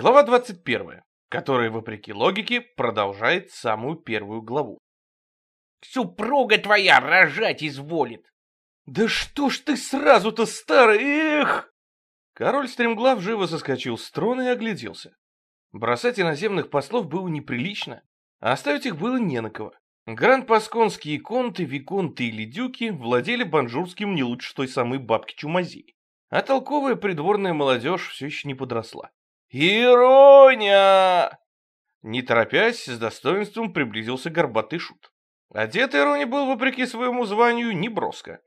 Глава 21, которая, вопреки логике, продолжает самую первую главу. Супруга твоя рожать изволит. Да что ж ты сразу-то старый, эх! Король стремглав живо соскочил с трона и огляделся. Бросать иноземных послов было неприлично, а оставить их было не на кого. Гранд-пасконские конты, виконты и ледюки владели банжурским не лучше той самой бабки Чумазии. А толковая придворная молодежь все еще не подросла. «Ироня!» Не торопясь, с достоинством приблизился горбатый шут. Одет Ирони был, вопреки своему званию, неброско.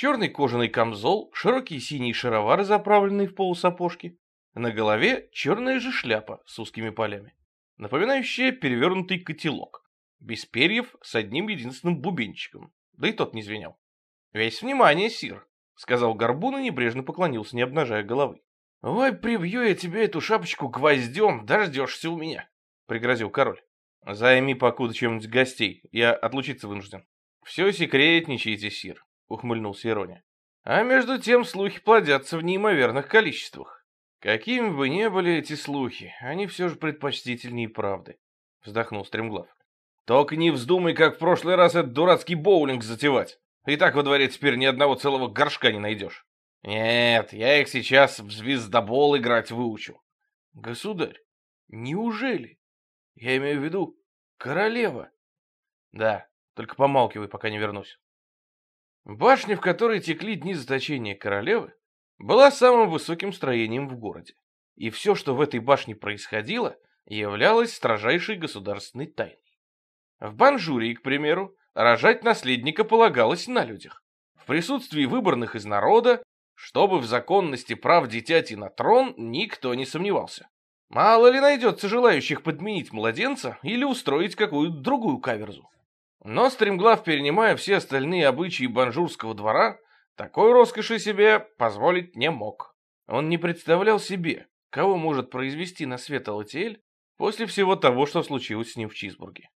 Черный кожаный камзол, широкие синие шаровары, заправленные в полусапожки. На голове черная же шляпа с узкими полями, напоминающая перевернутый котелок. Без перьев, с одним единственным бубенчиком. Да и тот не звенел. «Весь внимание, сир», — сказал Горбун и небрежно поклонился, не обнажая головы. «Ой, прибью я тебе эту шапочку гвоздем, дождешься у меня», — пригрозил король. «Займи покуда чем-нибудь гостей, я отлучиться вынужден». «Все секретничаете, сир», — ухмыльнулся Ирония. «А между тем слухи плодятся в неимоверных количествах. Какими бы ни были эти слухи, они все же предпочтительнее правды», — вздохнул Стремглав. «Только не вздумай, как в прошлый раз этот дурацкий боулинг затевать. И так во дворе теперь ни одного целого горшка не найдешь». Нет, я их сейчас в звездобол играть выучу. Государь, неужели? Я имею в виду королева. Да, только помалкивай, пока не вернусь. Башня, в которой текли дни заточения королевы, была самым высоким строением в городе. И все, что в этой башне происходило, являлось строжайшей государственной тайной. В Банжурии, к примеру, рожать наследника полагалось на людях. В присутствии выборных из народа чтобы в законности прав дитяти на трон никто не сомневался. Мало ли найдется желающих подменить младенца или устроить какую-то другую каверзу. Но Стремглав, перенимая все остальные обычаи банжурского двора, такой роскоши себе позволить не мог. Он не представлял себе, кого может произвести на свет Алатиэль после всего того, что случилось с ним в Чизбурге.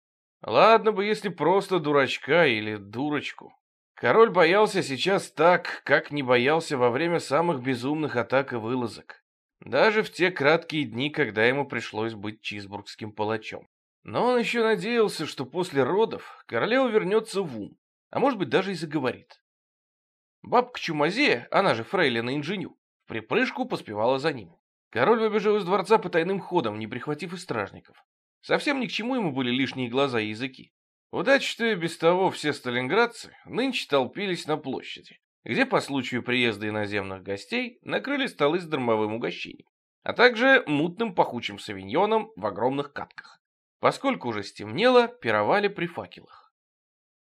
Ладно бы, если просто дурачка или дурочку. Король боялся сейчас так, как не боялся во время самых безумных атак и вылазок. Даже в те краткие дни, когда ему пришлось быть чизбургским палачом. Но он еще надеялся, что после родов королева вернется в ум, а может быть даже и заговорит. Бабка Чумазея, она же фрейлина инженю, в припрыжку поспевала за ним. Король выбежал из дворца по тайным ходам, не прихватив и стражников. Совсем ни к чему ему были лишние глаза и языки. Удача, что и без того все сталинградцы нынче толпились на площади, где по случаю приезда иноземных гостей накрыли столы с дармовым угощением, а также мутным пахучим савиньоном в огромных катках. Поскольку уже стемнело, пировали при факелах.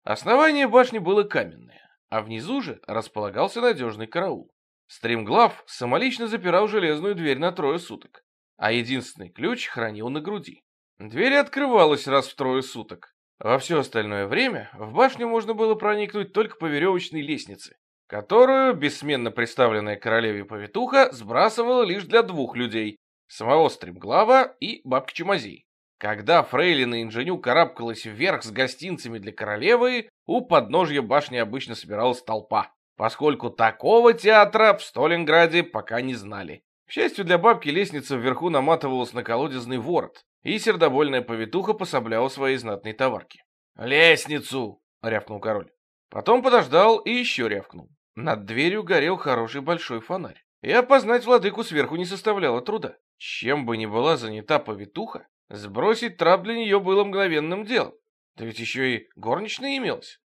Основание башни было каменное, а внизу же располагался надежный караул. Стремглав самолично запирал железную дверь на трое суток, а единственный ключ хранил на груди. Дверь открывалась раз в трое суток, во все остальное время в башню можно было проникнуть только по веревочной лестнице, которую бессменно представленная королеве повитуха сбрасывала лишь для двух людей — самого Стремглава и бабки Чумазей. Когда фрейлина инженю карабкалась вверх с гостинцами для королевы, у подножья башни обычно собиралась толпа, поскольку такого театра в Сталинграде пока не знали. К счастью для бабки, лестница вверху наматывалась на колодезный ворот, и сердобольная повитуха пособляла своей знатной товарке. «Лестницу!» — рявкнул король. Потом подождал и еще рявкнул. Над дверью горел хороший большой фонарь. И опознать владыку сверху не составляло труда. Чем бы ни была занята повитуха, сбросить трап для нее было мгновенным делом. Да ведь еще и горничная имелась.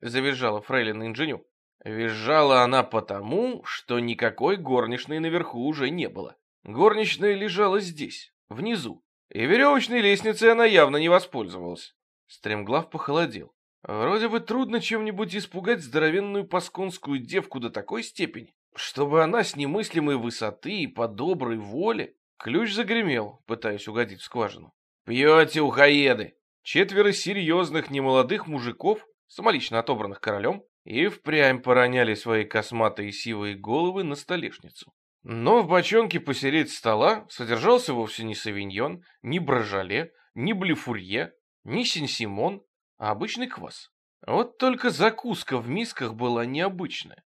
завизжала фрейлина инженю. Визжала она потому, что никакой горничной наверху уже не было. Горничная лежала здесь, внизу, и веревочной лестницей она явно не воспользовалась. Стремглав похолодел. Вроде бы трудно чем-нибудь испугать здоровенную пасконскую девку до такой степени, чтобы она с немыслимой высоты и по доброй воле... Ключ загремел, пытаясь угодить в скважину. «Пьете, ухаеды!» Четверо серьезных немолодых мужиков, самолично отобранных королем, и впрямь пороняли свои косматые сивые головы на столешницу. Но в бочонке посередине стола содержался вовсе не савиньон, не брожале, не блефурье, не син-симон, а обычный квас. Вот только закуска в мисках была необычная.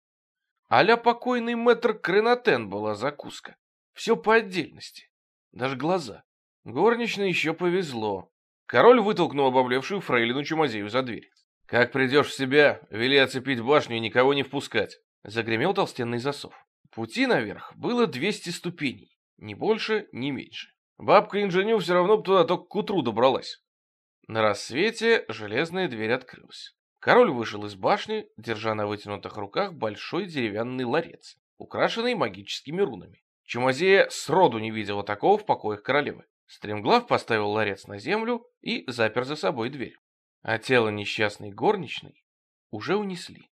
А-ля покойный мэтр Кренатен была закуска. Все по отдельности. Даже глаза. Горничной еще повезло. Король вытолкнул обомлевшую фрейлину Чумазею за дверь. «Как придешь в себя, вели оцепить башню и никого не впускать», — загремел толстенный засов. Пути наверх было 200 ступеней, ни больше, ни меньше. Бабка-инженю все равно туда только к утру добралась. На рассвете железная дверь открылась. Король вышел из башни, держа на вытянутых руках большой деревянный ларец, украшенный магическими рунами. Чумазея сроду не видела такого в покоях королевы. Стремглав поставил ларец на землю и запер за собой дверь. А тело несчастной горничной уже унесли.